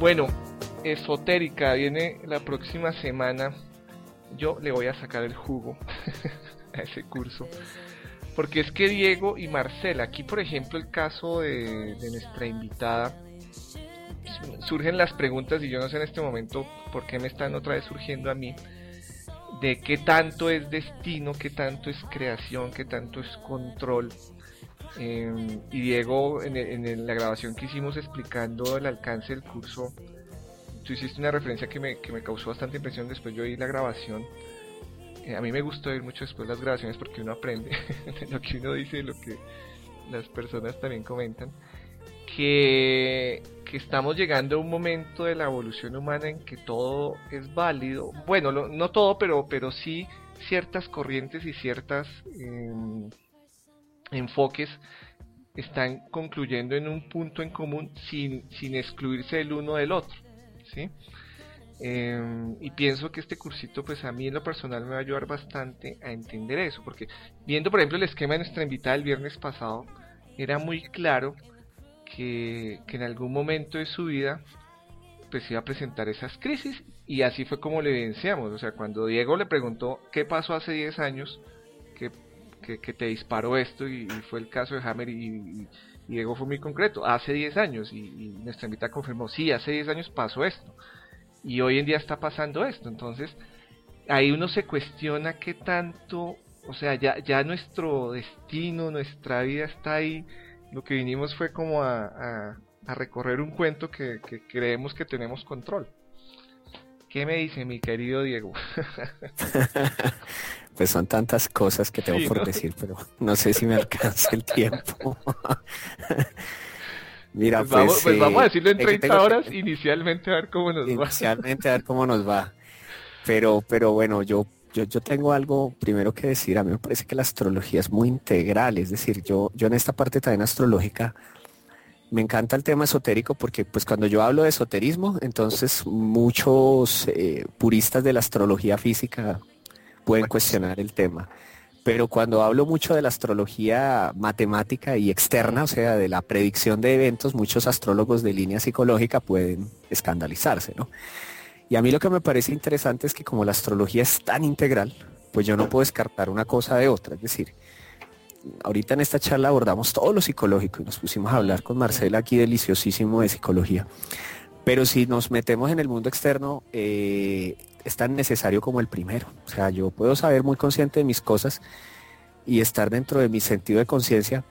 Bueno, esotérica viene la próxima semana. Yo le voy a sacar el jugo a ese curso. Porque es que Diego y Marcela, aquí por ejemplo el caso de, nuestra invitada, pues, surgen las preguntas y yo no sé en este momento por qué me están otra vez surgiendo a mí, de qué tanto es destino, qué tanto es creación, qué tanto es control. Em, y Diego, en, en, la grabación que hicimos explicando el alcance del curso, tú hiciste una referencia que me, que me causó bastante impresión, después yo oí la grabación eh, a mí me gustó ir mucho después las grabaciones porque uno aprende lo que uno dice y lo que las personas también comentan. Que, que, estamos llegando a un momento de la evolución humana en que todo es válido. Bueno, no todo, pero, pero sí ciertas corrientes y ciertas em, enfoques están concluyendo en un punto en común sin, sin excluirse el uno del otro. ¿sí? Em, y pienso que este cursito, pues a mí en lo personal me va a ayudar bastante a entender eso, porque viendo por ejemplo el esquema de nuestra invitada el viernes pasado, era muy claro que, que en algún momento de su vida pues iba a presentar esas crisis y así fue como le evidenciamos, o sea, cuando Diego le preguntó qué pasó hace 10 años, que, que, te disparó esto y, fue el caso de Hammer y, Diego fue muy concreto, hace 10 años y, y nuestra invitada confirmó, sí, hace 10 años pasó esto y hoy en día está pasando esto. Entonces, ahí uno se cuestiona qué tanto, o sea, ya, ya nuestro destino, nuestra vida está ahí. Lo que vinimos fue como a, a, recorrer un cuento que, que, creemos que tenemos control. ¿Qué me dice mi querido Diego? pues son tantas cosas que tengo por decir, pero no sé si me alcanza el tiempo. Mira, pues, vamos, pues, vamos, a eh, decirlo en 30 horas inicialmente a ver cómo nos va. Inicialmente a ver cómo nos va. Pero, pero bueno, yo, yo, yo tengo algo primero que decir. A mí me parece que la astrología es muy integral. Es decir, yo, yo en esta parte también astrológica me encanta el tema esotérico porque pues cuando yo hablo de esoterismo, entonces muchos eh, puristas de la astrología física pueden cuestionar el tema. Pero cuando hablo mucho de la astrología matemática y externa, o sea, de la predicción de eventos, muchos astrólogos de línea psicológica pueden escandalizarse, ¿no? Y a mí lo que me parece interesante es que como la astrología es tan integral, pues yo no puedo descartar una cosa de otra. Es decir, ahorita en esta charla abordamos todo lo psicológico y nos pusimos a hablar con Marcela aquí deliciosísimo de psicología. Pero si nos metemos en el mundo externo, eh, es tan necesario como el primero. O sea, yo puedo saber muy consciente de mis cosas y estar dentro de mi sentido de conciencia,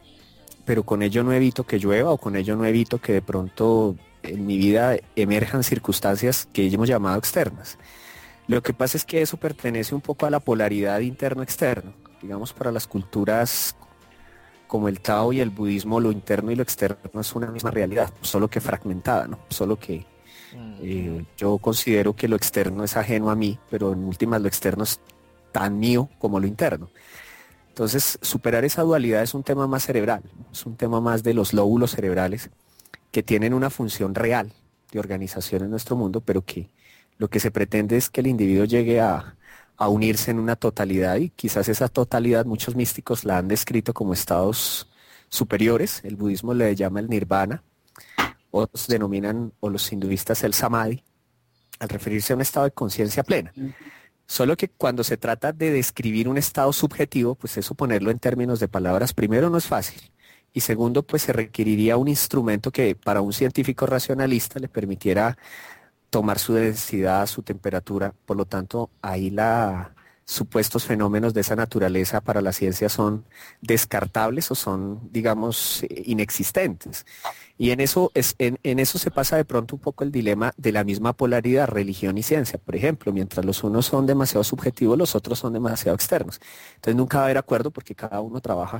pero con ello no evito que llueva o con ello no evito que de pronto en mi vida emerjan circunstancias que hemos llamado externas. Lo que pasa es que eso pertenece un poco a la polaridad interno-externo. Digamos, para las culturas como el Tao y el budismo, lo interno y lo externo es una misma realidad, solo que fragmentada, ¿no? Solo que eh, yo considero que lo externo es ajeno a mí, pero en últimas lo externo es tan mío como lo interno. Entonces, superar esa dualidad es un tema más cerebral, es un tema más de los lóbulos cerebrales que tienen una función real de organización en nuestro mundo, pero que lo que se pretende es que el individuo llegue a, a unirse en una totalidad y quizás esa totalidad muchos místicos la han descrito como estados superiores, el budismo le llama el nirvana, otros denominan, o los hinduistas, el samadhi, al referirse a un estado de conciencia plena. Solo que cuando se trata de describir un estado subjetivo, pues eso ponerlo en términos de palabras, primero no es fácil. Y segundo, pues se requeriría un instrumento que para un científico racionalista le permitiera tomar su densidad, su temperatura. Por lo tanto, ahí la, supuestos fenómenos de esa naturaleza para la ciencia son descartables o son, digamos, inexistentes. Y en eso, es, en, eso se pasa de pronto un poco el dilema de la misma polaridad, religión y ciencia. Por ejemplo, mientras los unos son demasiado subjetivos, los otros son demasiado externos. Entonces nunca va a haber acuerdo porque cada uno trabaja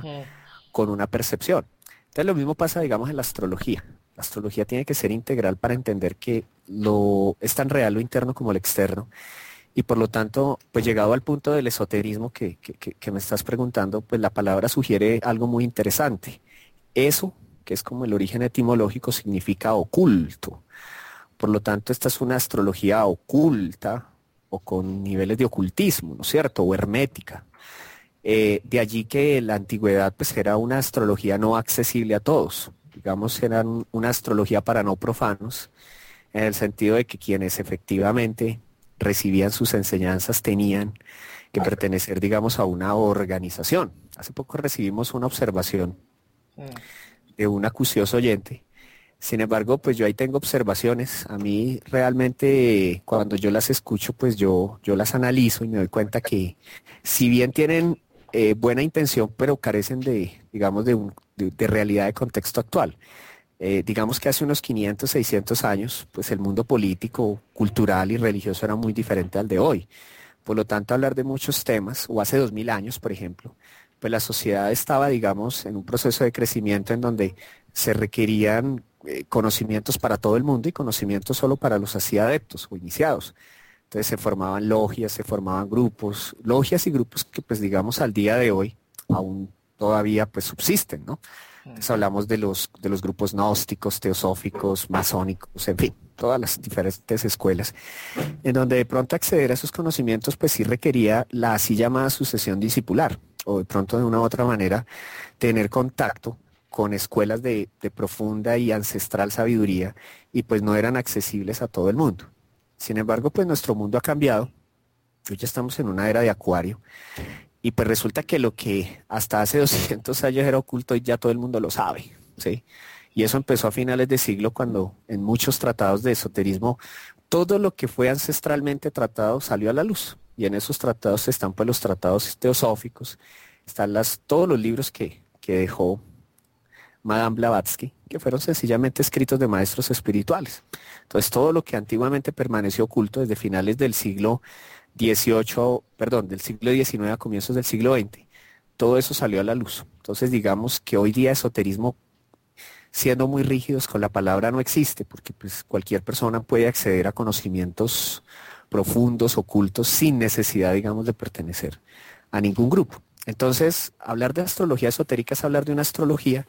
con una percepción. Entonces lo mismo pasa, digamos, en la astrología. La astrología tiene que ser integral para entender que lo, es tan real lo interno como lo externo y por lo tanto, pues llegado al punto del esoterismo que, me estás preguntando, pues la palabra sugiere algo muy interesante. Eso, que es como el origen etimológico, significa oculto. Por lo tanto, esta es una astrología oculta o con niveles de ocultismo, ¿no es cierto? O hermética. Eh, de allí que la antigüedad pues era una astrología no accesible a todos. Digamos, era una astrología para no profanos en el sentido de que quienes efectivamente recibían sus enseñanzas tenían que pertenecer, digamos, a una organización. Hace poco recibimos una observación mm. de un acucioso oyente. Sin embargo, pues yo ahí tengo observaciones. A mí realmente cuando yo las escucho, pues yo, yo las analizo y me doy cuenta que si bien tienen eh, buena intención, pero carecen de, digamos, de, un, de realidad de contexto actual. Eh, digamos que hace unos 500, 600 años, pues el mundo político, cultural y religioso era muy diferente al de hoy. Por lo tanto, hablar de muchos temas, o hace 2000 años, por ejemplo, pues la sociedad estaba, digamos, en un proceso de crecimiento en donde se requerían eh, conocimientos para todo el mundo y conocimientos solo para los así adeptos o iniciados. Entonces se formaban logias, se formaban grupos, logias y grupos que pues digamos al día de hoy aún todavía pues subsisten, ¿no? Hablamos de los, de los grupos gnósticos, teosóficos, masónicos, en fin, todas las diferentes escuelas, en donde de pronto acceder a esos conocimientos pues sí requería la así llamada sucesión discipular, o de pronto de una u otra manera tener contacto con escuelas de, de profunda y ancestral sabiduría y pues no eran accesibles a todo el mundo. Sin embargo, pues nuestro mundo ha cambiado. Hoy ya estamos en una era de acuario y pues resulta que lo que hasta hace 200 años era oculto y ya todo el mundo lo sabe, ¿sí? Y eso empezó a finales de siglo cuando en muchos tratados de esoterismo todo lo que fue ancestralmente tratado salió a la luz. Y en esos tratados están pues los tratados teosóficos, están las, todos los libros que, que dejó Madame Blavatsky, que fueron sencillamente escritos de maestros espirituales. Entonces todo lo que antiguamente permaneció oculto desde finales del siglo 18, perdón, del siglo XIX a comienzos del siglo XX. Todo eso salió a la luz. Entonces digamos que hoy día esoterismo, siendo muy rígidos con la palabra, no existe, porque pues cualquier persona puede acceder a conocimientos profundos, ocultos, sin necesidad, digamos, de pertenecer a ningún grupo. Entonces, hablar de astrología esotérica es hablar de una astrología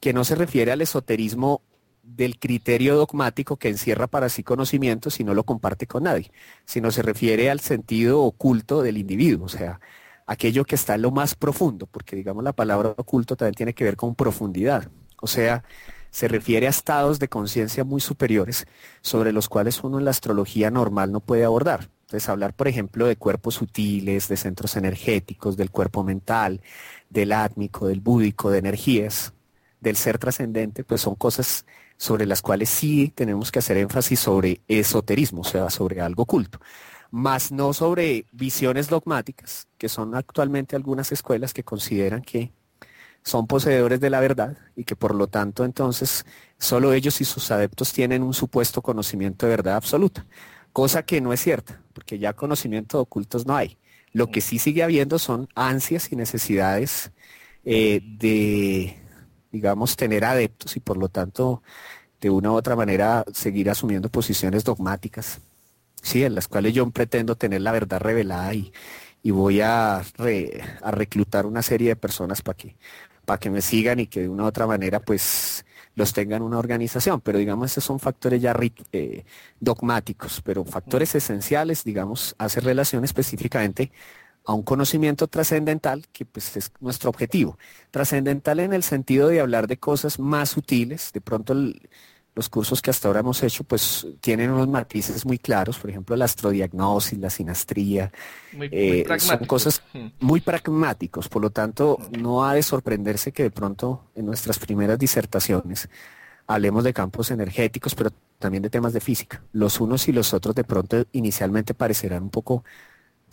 que no se refiere al esoterismo del criterio dogmático que encierra para sí conocimientos y no lo comparte con nadie, sino se refiere al sentido oculto del individuo, o sea, aquello que está en lo más profundo, porque digamos la palabra oculto también tiene que ver con profundidad, o sea, se refiere a estados de conciencia muy superiores sobre los cuales uno en la astrología normal no puede abordar. Entonces, hablar, por ejemplo, de cuerpos sutiles, de centros energéticos, del cuerpo mental, del átmico, del búdico, de energías, del ser trascendente, pues son cosas sobre las cuales sí tenemos que hacer énfasis sobre esoterismo, o sea, sobre algo oculto, más no sobre visiones dogmáticas, que son actualmente algunas escuelas que consideran que son poseedores de la verdad y que por lo tanto entonces solo ellos y sus adeptos tienen un supuesto conocimiento de verdad absoluta, cosa que no es cierta, porque ya conocimiento de ocultos no hay. Lo que sí sigue habiendo son ansias y necesidades eh, de digamos, tener adeptos y por lo tanto, de una u otra manera, seguir asumiendo posiciones dogmáticas, sí, en las cuales yo pretendo tener la verdad revelada y, y voy a, a reclutar una serie de personas para que, para que me sigan y que de una u otra manera, pues, los tengan una organización, pero digamos esos son factores ya eh, dogmáticos, pero factores esenciales, digamos, hace relación específicamente a un conocimiento trascendental que pues es nuestro objetivo. Trascendental en el sentido de hablar de cosas más sutiles, de pronto los cursos que hasta ahora hemos hecho pues tienen unos matices muy claros, por ejemplo la astrodiagnosis, la sinastría, eh, son cosas muy pragmáticos, por lo tanto no ha de sorprenderse que de pronto en nuestras primeras disertaciones hablemos de campos energéticos, pero también de temas de física. Los unos y los otros de pronto inicialmente parecerán un poco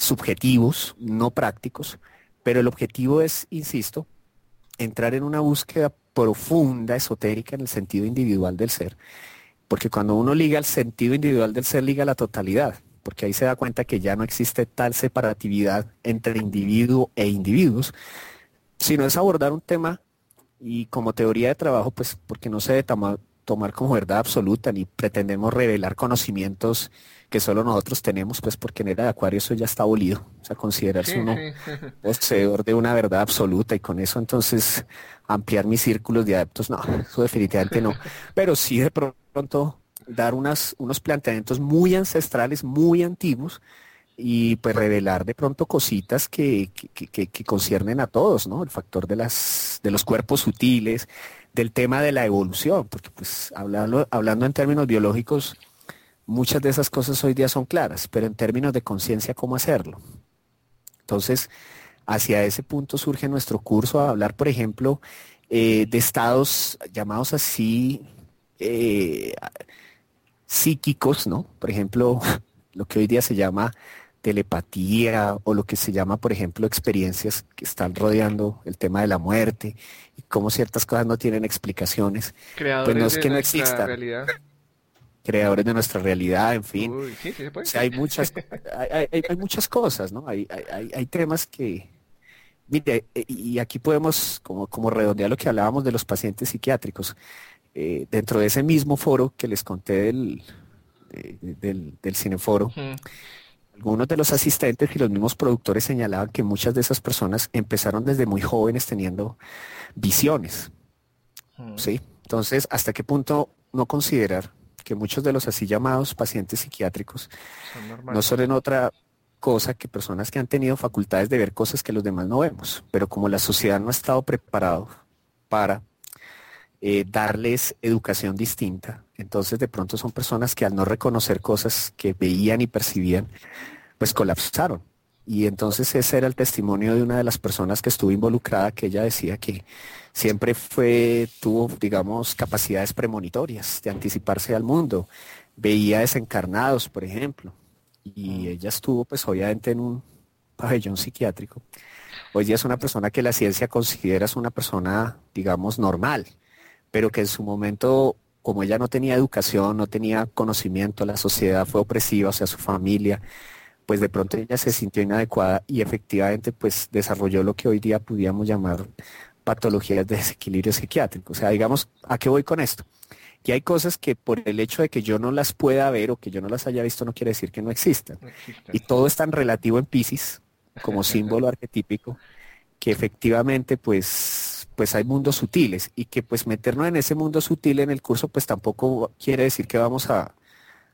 subjetivos, no prácticos, pero el objetivo es, insisto, entrar en una búsqueda profunda, esotérica en el sentido individual del ser, porque cuando uno liga el sentido individual del ser, liga la totalidad, porque ahí se da cuenta que ya no existe tal separatividad entre individuo e individuos, sino es abordar un tema y como teoría de trabajo, pues porque no se debe tomar, tomar como verdad absoluta ni pretendemos revelar conocimientos que solo nosotros tenemos, pues porque en era de Acuario eso ya está abolido, o sea, considerarse uno poseedor de una verdad absoluta y con eso entonces ampliar mis círculos de adeptos, no, eso definitivamente no, pero sí de pronto dar unas, unos planteamientos muy ancestrales, muy antiguos, y pues revelar de pronto cositas que, que, que, que, conciernen a todos, ¿no? El factor de las de los cuerpos sutiles, del tema de la evolución, porque pues hablando, hablando en términos biológicos, muchas de esas cosas hoy día son claras, pero en términos de conciencia, ¿cómo hacerlo? Entonces, hacia ese punto surge nuestro curso a hablar, por ejemplo, eh, de estados llamados así eh, psíquicos, ¿no? Por ejemplo, lo que hoy día se llama telepatía o lo que se llama, por ejemplo, experiencias que están rodeando el tema de la muerte y cómo ciertas cosas no tienen explicaciones. Creadores pues no es que no existan. Realidad. Creadores de nuestra realidad, en fin. hay muchas, hay, muchas cosas, ¿no? Hay, hay, temas que, mire, y aquí podemos como, como redondear lo que hablábamos de los pacientes psiquiátricos. Eh, dentro de ese mismo foro que les conté del, del, del cineforo, algunos de los asistentes y los mismos productores señalaban que muchas de esas personas empezaron desde muy jóvenes teniendo visiones. ¿Sí? Entonces, ¿hasta qué punto no considerar que muchos de los así llamados pacientes psiquiátricos no son en otra cosa que personas que han tenido facultades de ver cosas que los demás no vemos, pero como la sociedad no ha estado preparado para eh, darles educación distinta. Entonces de pronto son personas que al no reconocer cosas que veían y percibían, pues colapsaron. Y entonces ese era el testimonio de una de las personas que estuvo involucrada, que ella decía que siempre fue, tuvo, digamos, capacidades premonitorias de anticiparse al mundo. Veía desencarnados, por ejemplo. Y mm. ella estuvo, pues obviamente, en un pabellón psiquiátrico. Hoy día es una persona que la ciencia considera es una persona, digamos, normal pero que en su momento, como ella no tenía educación, no tenía conocimiento, la sociedad fue opresiva, o sea, su familia, pues de pronto ella se sintió inadecuada y efectivamente pues desarrolló lo que hoy día pudiéramos llamar patologías de desequilibrio psiquiátrico. O sea, digamos, ¿a qué voy con esto? Que hay cosas que por el hecho de que yo no las pueda ver o que yo no las haya visto no quiere decir que no existan. Y todo es tan relativo en Pisces como símbolo arquetípico que efectivamente pues pues hay mundos sutiles y que pues meternos en ese mundo sutil en el curso pues tampoco quiere decir que vamos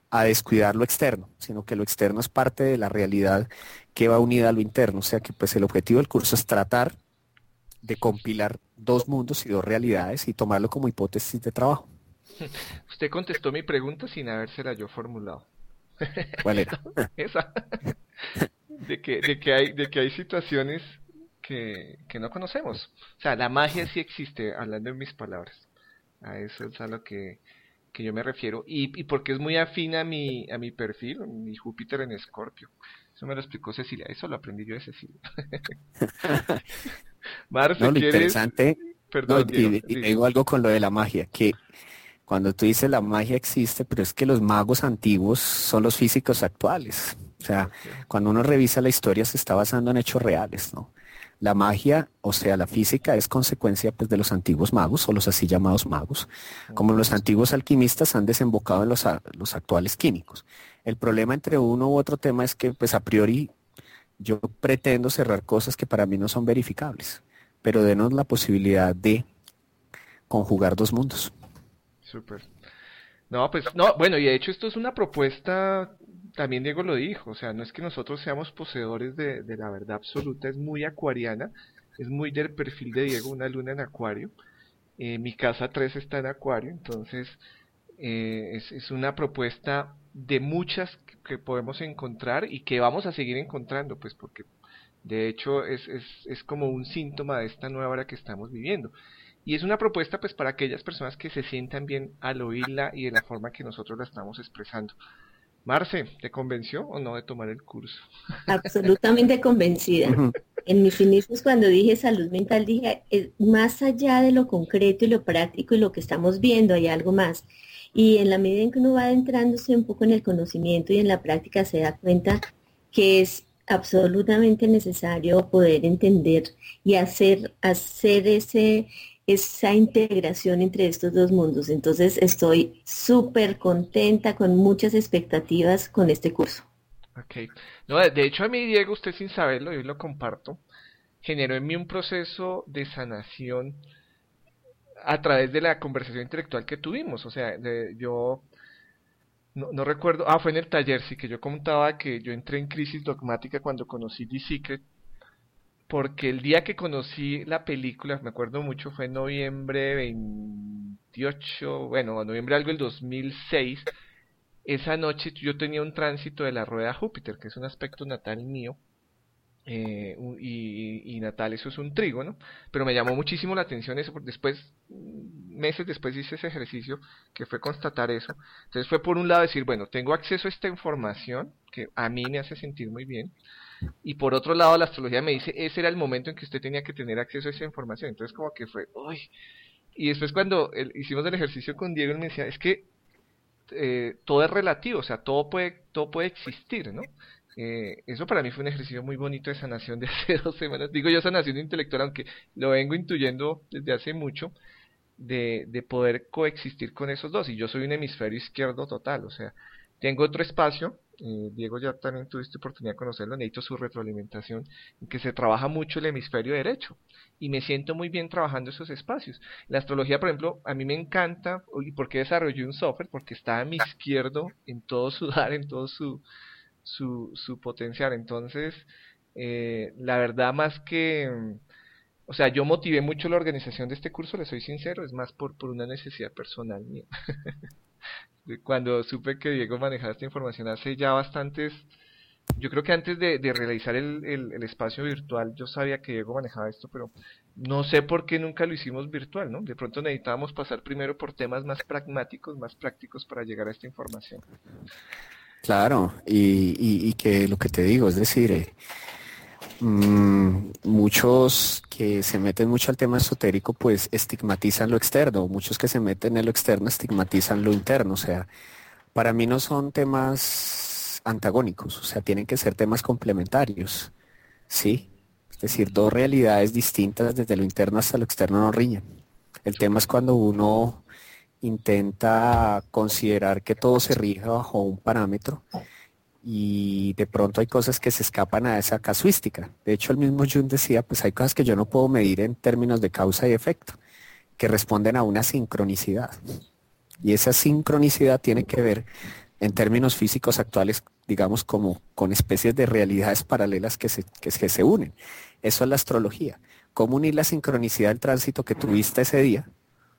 a, descuidar lo externo, sino que lo externo es parte de la realidad que va unida a lo interno. O sea que pues el objetivo del curso es tratar de compilar dos mundos y dos realidades y tomarlo como hipótesis de trabajo. Usted contestó mi pregunta sin habérsela yo formulado. ¿Cuál era? Esa. De que, de que hay, de que hay situaciones que, no conocemos. O sea, la magia sí existe, hablando en mis palabras. A eso es a lo que, yo me refiero. Y, y, porque es muy afín a mi, a mi perfil, mi Júpiter en Escorpio. Eso me lo explicó Cecilia, eso lo aprendí yo de Cecilia. Marce, no, lo interesante, Perdón, y, digo algo con lo de la magia, que cuando tú dices la magia existe, pero es que los magos antiguos son los físicos actuales. O sea, cuando uno revisa la historia se está basando en hechos reales, ¿no? La magia, o sea, la física, es consecuencia pues, de los antiguos magos o los así llamados magos, como los antiguos alquimistas han desembocado en los, los actuales químicos. El problema entre uno u otro tema es que, pues a priori, yo pretendo cerrar cosas que para mí no son verificables, pero denos la posibilidad de conjugar dos mundos. Súper. No, pues, no, bueno, y de hecho esto es una propuesta también Diego lo dijo, o sea, no es que nosotros seamos poseedores de, la verdad absoluta, es muy acuariana, es muy del perfil de Diego, una luna en acuario. Eh, mi casa 3 está en acuario, entonces eh, es, una propuesta de muchas que, podemos encontrar y que vamos a seguir encontrando, pues porque de hecho es, es, es como un síntoma de esta nueva hora que estamos viviendo. Y es una propuesta pues para aquellas personas que se sientan bien al oírla y de la forma que nosotros la estamos expresando. Marce, ¿te convenció o no de tomar el curso? Absolutamente convencida. En mis inicios cuando dije salud mental dije, más allá de lo concreto y lo práctico y lo que estamos viendo, hay algo más. Y en la medida en que uno va adentrándose un poco en el conocimiento y en la práctica se da cuenta que es absolutamente necesario poder entender y hacer, hacer ese, esa integración entre estos dos mundos. Entonces estoy súper contenta, con muchas expectativas con este curso. Ok. No, de hecho a mí, Diego, usted sin saberlo, yo lo comparto, generó en mí un proceso de sanación a través de la conversación intelectual que tuvimos. O sea, yo no, no, recuerdo, ah, fue en el taller, sí, que yo contaba que yo entré en crisis dogmática cuando conocí The Secret porque el día que conocí la película, me acuerdo mucho, fue noviembre 28, bueno, noviembre algo del 2006, esa noche yo tenía un tránsito de la rueda Júpiter, que es un aspecto natal mío, eh, y, natal eso es un trígono, pero me llamó muchísimo la atención eso, porque después, meses después hice ese ejercicio que fue constatar eso. Entonces fue por un lado decir, bueno, tengo acceso a esta información que a mí me hace sentir muy bien, y por otro lado la astrología me dice, ese era el momento en que usted tenía que tener acceso a esa información. Entonces como que fue, uy. Y después cuando hicimos el ejercicio con Diego, él me decía, es que eh, todo es relativo, o sea, todo puede, todo puede existir, ¿no? Eh, eso para mí fue un ejercicio muy bonito de sanación de hace dos semanas. Digo yo sanación intelectual, aunque lo vengo intuyendo desde hace mucho, de, de poder coexistir con esos dos. Y yo soy un hemisferio izquierdo total, o sea, tengo otro espacio, eh, Diego ya también tuviste oportunidad de conocerlo, necesito su retroalimentación, en que se trabaja mucho el hemisferio derecho y me siento muy bien trabajando esos espacios. La astrología, por ejemplo, a mí me encanta, ¿y por qué desarrollé un software? Porque está a mi izquierdo en todo su dar, en todo su, su, su potencial. Entonces, eh, la verdad más que, o sea, yo motivé mucho la organización de este curso, le soy sincero, es más por, por una necesidad personal mía. Cuando supe que Diego manejaba esta información hace ya bastantes, yo creo que antes de, de realizar el, el, espacio virtual, yo sabía que Diego manejaba esto, pero no sé por qué nunca lo hicimos virtual, ¿no? De pronto necesitábamos pasar primero por temas más pragmáticos, más prácticos para llegar a esta información. Claro, y, y, que lo que te digo, es decir, eh, mm, muchos que se meten mucho al tema esotérico, pues estigmatizan lo externo, muchos que se meten en lo externo estigmatizan lo interno, o sea, para mí no son temas antagónicos, o sea, tienen que ser temas complementarios, ¿sí? Es decir, dos realidades distintas desde lo interno hasta lo externo no riñen. El tema es cuando uno intenta considerar que todo se rige bajo un parámetro y de pronto hay cosas que se escapan a esa casuística. De hecho, el mismo Jung decía, pues hay cosas que yo no puedo medir en términos de causa y efecto, que responden a una sincronicidad. Y esa sincronicidad tiene que ver en términos físicos actuales, digamos, como con especies de realidades paralelas que se, que se unen. Eso es la astrología. ¿Cómo unir la sincronicidad del tránsito que tuviste ese día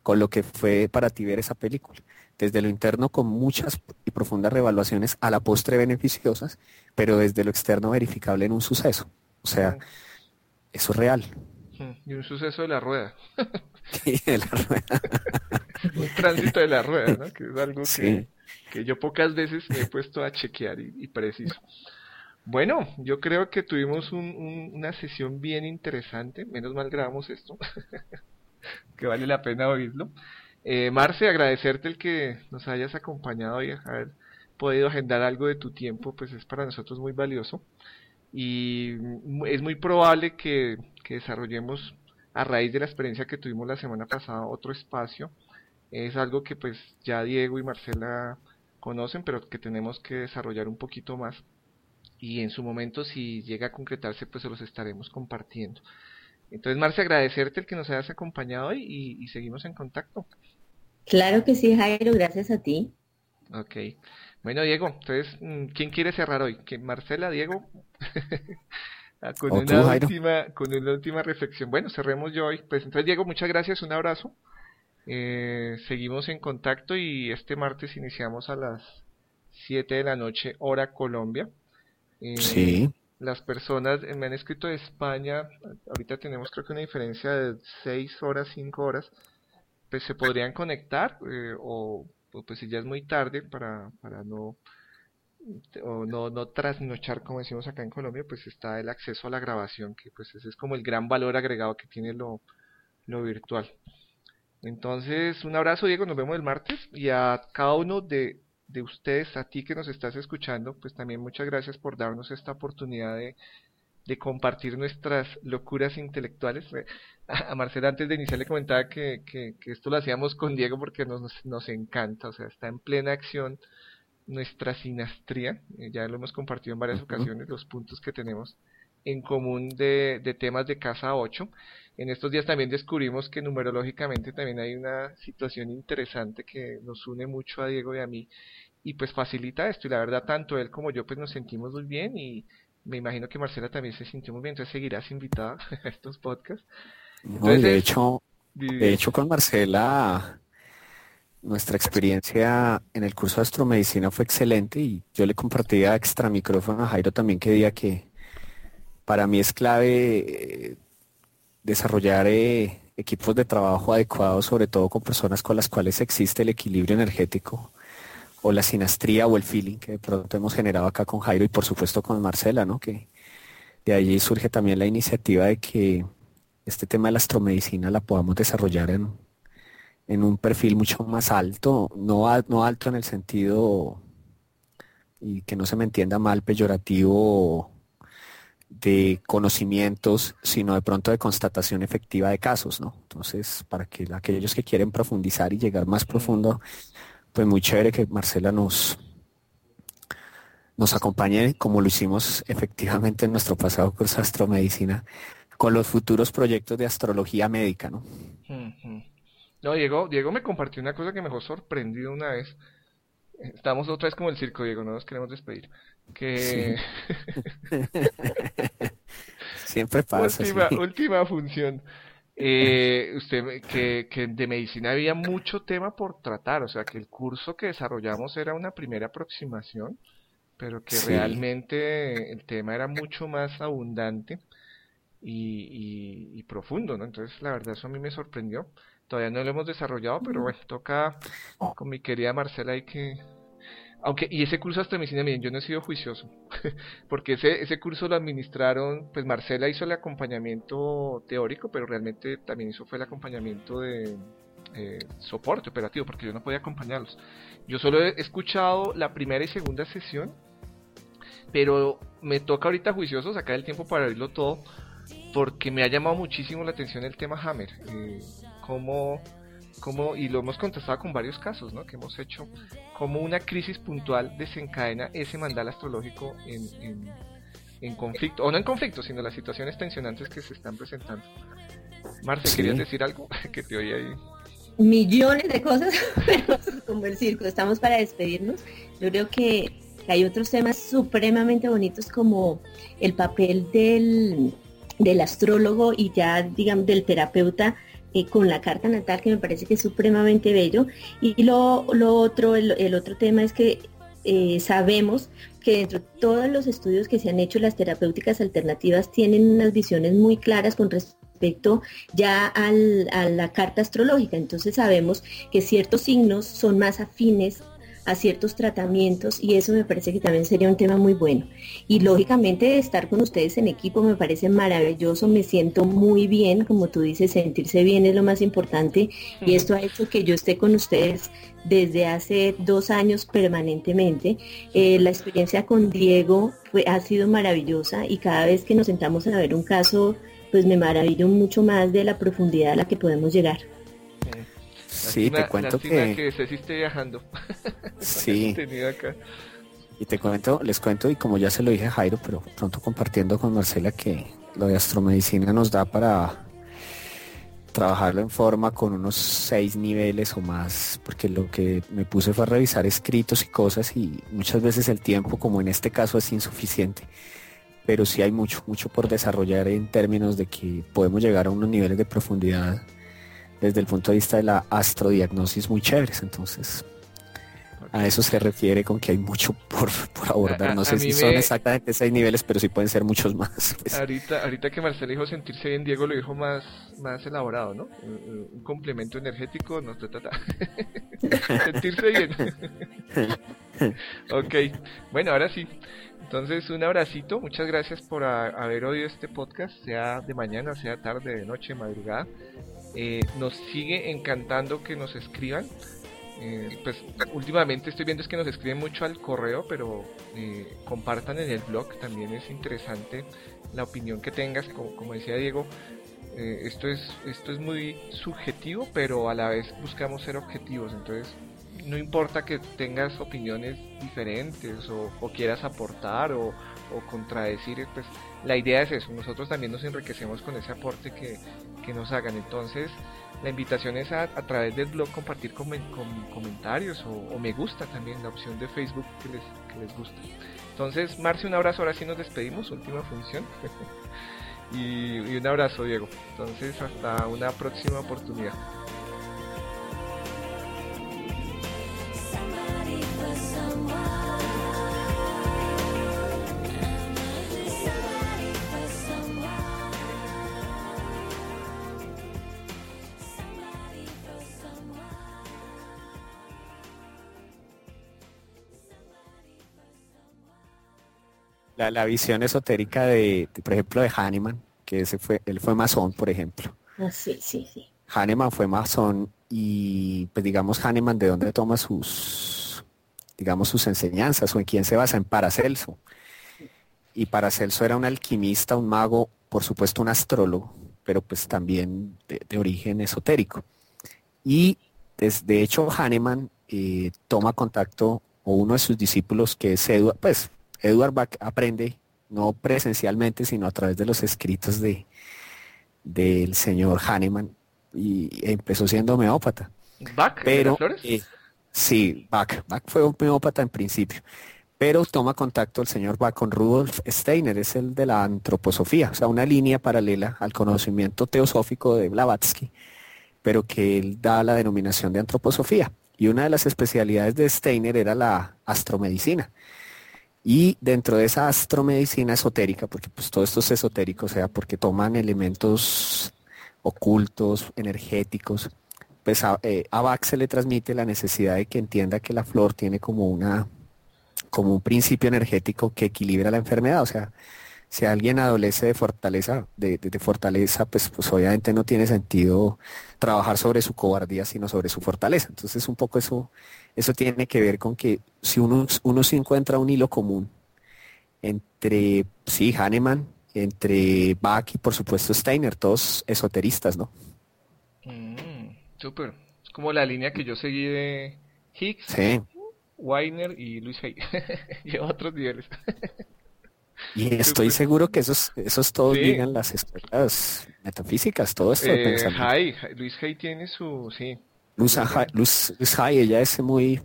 con lo que fue para ti ver esa película. Desde lo interno con muchas y profundas revaluaciones a la postre beneficiosas, pero desde lo externo verificable en un suceso. O sea, eso es real. Y un suceso de la rueda. Sí, de la rueda. un tránsito de la rueda, ¿no? Que es algo que, yo pocas veces me he puesto a chequear y, preciso. Bueno, yo creo que tuvimos una sesión bien interesante. Menos mal grabamos esto. que vale la pena oírlo. Eh, Marce, agradecerte el que nos hayas acompañado y haber podido agendar algo de tu tiempo, pues es para nosotros muy valioso. Y es muy probable que, desarrollemos a raíz de la experiencia que tuvimos la semana pasada otro espacio. Es algo que pues ya Diego y Marcela conocen, pero que tenemos que desarrollar un poquito más. Y en su momento, si llega a concretarse, pues se los estaremos compartiendo. Entonces, Marcia, agradecerte el que nos hayas acompañado hoy y, seguimos en contacto. Claro que sí, Jairo, gracias a ti. Ok. Bueno, Diego, entonces, mm, ¿quién quiere cerrar hoy? ¿Que Marcela, Diego? Ah, con, una última, con una última reflexión. Bueno, cerremos yo hoy. Pues entonces, Diego, muchas gracias, un abrazo. Eh, seguimos en contacto y este martes iniciamos a las 7 de la noche, hora Colombia. Eh, sí las personas me han escrito de España, ahorita tenemos creo que una diferencia de 6 horas, 5 horas, pues se podrían conectar eh, o, pues si ya es muy tarde para, para no no, no trasnochar como decimos acá en Colombia, pues está el acceso a la grabación, que pues ese es como el gran valor agregado que tiene lo, lo virtual. Entonces, un abrazo Diego, nos vemos el martes y a cada uno de de ustedes, a ti que nos estás escuchando, pues también muchas gracias por darnos esta oportunidad de, de compartir nuestras locuras intelectuales. Eh, a Marcela antes de iniciar le comentaba que, que, esto lo hacíamos con Diego porque nos, nos, encanta, o sea, está en plena acción nuestra sinastría, eh, ya lo hemos compartido en varias ocasiones, los puntos que tenemos en común de, de temas de casa 8. En estos días también descubrimos que numerológicamente también hay una situación interesante que nos une mucho a Diego y a mí y pues facilita esto y la verdad tanto él como yo pues nos sentimos muy bien y me imagino que Marcela también se sintió muy bien, entonces seguirás invitada a estos podcasts. de hecho, de hecho con Marcela nuestra experiencia en el curso de astromedicina fue excelente y yo le compartía extra micrófono a Jairo también que diga que para mí es clave eh, desarrollar eh, equipos de trabajo adecuados, sobre todo con personas con las cuales existe el equilibrio energético o la sinastría o el feeling que de pronto hemos generado acá con Jairo y por supuesto con Marcela, ¿no? Que de allí surge también la iniciativa de que este tema de la astromedicina la podamos desarrollar en, en un perfil mucho más alto, no, no alto en el sentido, y que no se me entienda mal, peyorativo de conocimientos, sino de pronto de constatación efectiva de casos, ¿no? Entonces, para que aquellos que quieren profundizar y llegar más profundo, pues muy chévere que Marcela nos, nos acompañe, como lo hicimos efectivamente en nuestro pasado curso de astromedicina, con los futuros proyectos de astrología médica, ¿no? No, Diego, Diego me compartió una cosa que me dejó sorprendido una vez. Estamos otra vez como el circo, Diego, no nos queremos despedir. Que... Siempre pasa. Última, última función. Eh, usted que, que de medicina había mucho tema por tratar, o sea que el curso que desarrollamos era una primera aproximación, pero que realmente el tema era mucho más abundante y, y, profundo, ¿no? Entonces la verdad eso a mí me sorprendió. Todavía no lo hemos desarrollado, pero bueno, toca con mi querida Marcela hay que... Aunque, y ese curso hasta medicina, miren, yo no he sido juicioso, porque ese, ese curso lo administraron, pues Marcela hizo el acompañamiento teórico, pero realmente también hizo fue el acompañamiento de eh, soporte operativo, porque yo no podía acompañarlos. Yo solo he escuchado la primera y segunda sesión, pero me toca ahorita juicioso sacar el tiempo para oírlo todo, porque me ha llamado muchísimo la atención el tema Hammer. Eh, cómo, cómo, y lo hemos contestado con varios casos ¿no? que hemos hecho, cómo una crisis puntual desencadena ese mandal astrológico en, en, conflicto, o no en conflicto, sino las situaciones tensionantes que se están presentando. Marce, ¿querías decir algo? que te oí ahí. Millones de cosas, pero como el circo, estamos para despedirnos. Yo creo que hay otros temas supremamente bonitos como el papel del, del astrólogo y ya, digamos, del terapeuta eh, con la carta natal, que me parece que es supremamente bello. Y lo, lo otro, el, otro tema es que eh, sabemos que dentro de todos los estudios que se han hecho, las terapéuticas alternativas tienen unas visiones muy claras con respecto ya a la carta astrológica. Entonces sabemos que ciertos signos son más afines a ciertos tratamientos y eso me parece que también sería un tema muy bueno. Y lógicamente estar con ustedes en equipo me parece maravilloso, me siento muy bien, como tú dices, sentirse bien es lo más importante y esto ha hecho que yo esté con ustedes desde hace dos años permanentemente. Eh, la experiencia con Diego fue, ha sido maravillosa y cada vez que nos sentamos a ver un caso, pues me maravillo mucho más de la profundidad a la que podemos llegar. Sí, te cuento que... que se viajando. sí. Y te cuento, les cuento, y como ya se lo dije a Jairo, pero pronto compartiendo con Marcela que lo de astromedicina nos da para trabajarlo en forma con unos seis niveles o más, porque lo que me puse fue a revisar escritos y cosas y muchas veces el tiempo, como en este caso, es insuficiente. Pero sí hay mucho, mucho por desarrollar en términos de que podemos llegar a unos niveles de profundidad desde el punto de vista de la astrodiagnosis muy chéveres. Entonces, a eso se refiere con que hay mucho por, abordar. No sé si son exactamente seis niveles, pero sí pueden ser muchos más. Pues. Ahorita, ahorita que Marcelo dijo sentirse bien, Diego lo dijo más, más elaborado, ¿no? Un, complemento energético, no trata sentirse bien. ok, bueno, ahora sí. Entonces, un abracito, muchas gracias por haber oído este podcast, sea de mañana, sea tarde, de noche, madrugada. Eh, nos sigue encantando que nos escriban. Eh, pues últimamente estoy viendo es que nos escriben mucho al correo, pero eh, compartan en el blog, también es interesante la opinión que tengas, como, decía Diego, esto, es, esto es muy subjetivo, pero a la vez buscamos ser objetivos, entonces no importa que tengas opiniones diferentes o, quieras aportar o contradecir, pues la idea es eso, nosotros también nos enriquecemos con ese aporte que, nos hagan. Entonces, la invitación es a, a través del blog compartir comentarios o, me gusta también, la opción de Facebook que les, que les gusta. Entonces, Marce, un abrazo, ahora sí nos despedimos, última función. y, y un abrazo, Diego. Entonces, hasta una próxima oportunidad. La, visión esotérica de, por ejemplo, de Hahnemann, que ese fue, él fue masón, por ejemplo. Ah, sí, sí, sí. Hahnemann fue masón y, pues digamos, Hahnemann, ¿de dónde toma sus, digamos, sus enseñanzas o en quién se basa? En Paracelso. Y Paracelso era un alquimista, un mago, por supuesto un astrólogo, pero pues también de, origen esotérico. Y de hecho Hahnemann eh, toma contacto, o uno de sus discípulos, que es Edward, pues Edward Bach aprende, no presencialmente, sino a través de los escritos de del señor Hahnemann, y empezó siendo homeópata. ¿Bach? Pero, eh, sí, Bach. Bach fue un homeópata en principio. Pero toma contacto el señor Bach con Rudolf Steiner, es el de la antroposofía, o sea, una línea paralela al conocimiento teosófico de Blavatsky, pero que él da la denominación de antroposofía. Y una de las especialidades de Steiner era la astromedicina. Y dentro de esa astromedicina esotérica, porque pues todo esto es esotérico, o sea, porque toman elementos ocultos, energéticos, pues a, eh, Bach se le transmite la necesidad de que entienda que la flor tiene como una como un principio energético que equilibra la enfermedad. O sea, si alguien adolece de fortaleza, de, fortaleza, pues, pues obviamente no tiene sentido trabajar sobre su cobardía, sino sobre su fortaleza. Entonces un poco eso, eso tiene que ver con que si uno, uno se encuentra un hilo común entre, sí, Hahnemann, entre Bach y por supuesto Steiner, todos esoteristas, ¿no? Mm, súper. Es como la línea que yo seguí de Higgs, Weiner y Luis Hay. Lleva otros niveles. y estoy seguro que esos, esos todos digan las escuelas metafísicas, todo esto. Eh, Luis Hay tiene su, sí. Luz, Luz, Hay, ella es muy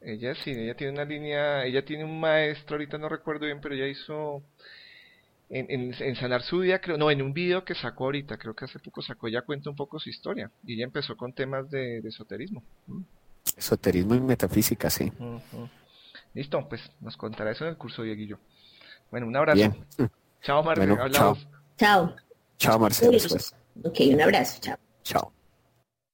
ella sí, ella tiene una línea, ella tiene un maestro, ahorita no recuerdo bien, pero ella hizo en, Sanar su Día, creo, no, en un video que sacó ahorita, creo que hace poco sacó, ella cuenta un poco su historia y ella empezó con temas de, esoterismo. Mm. Esoterismo y metafísica, sí. Listo, pues nos contará eso en el curso, Dieguillo. Bueno, un abrazo. Chao, Marcelo. chao. Chao. Chao, Marcelo. Ok, un abrazo. Chao. Chao.